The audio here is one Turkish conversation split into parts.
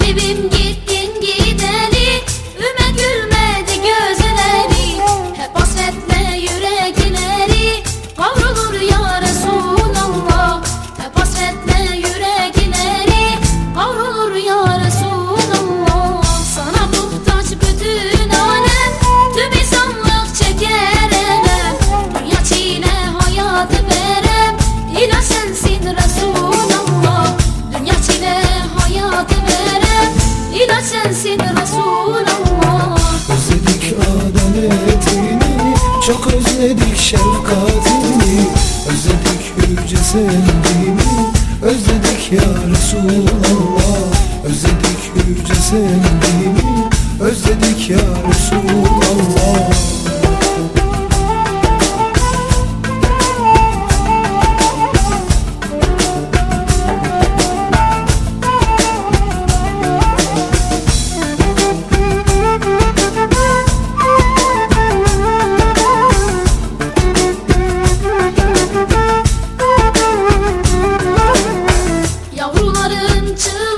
Habibim gel. sensin Resulallah. Özledik adaletini Çok özledik şefkatini. Özledik yüce sevgini Özledik ya Resulallah. Özledik yüce sevgini Özledik ya Resulallah. to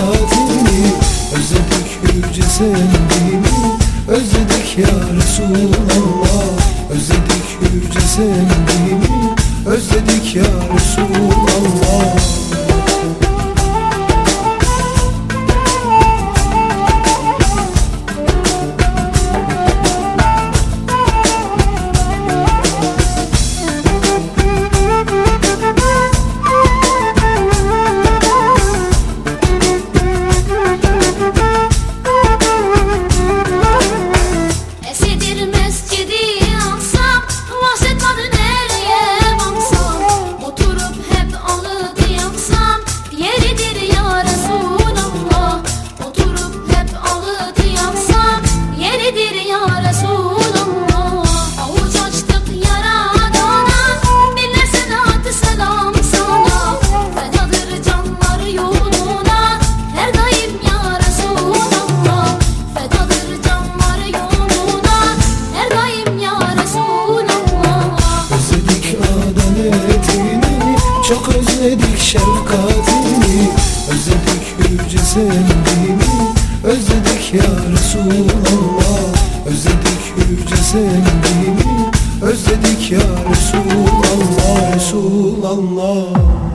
şefkatini Özledik yüce sevdiğini Özledik ya Resulallah. Özledik yüce sevdiğini Özledik ya Resulallah şefkatini Özledik yüce sevdiğini Özledik ya Resulallah Özledik yüce sevdiğini Özledik ya Resulallah Resulallah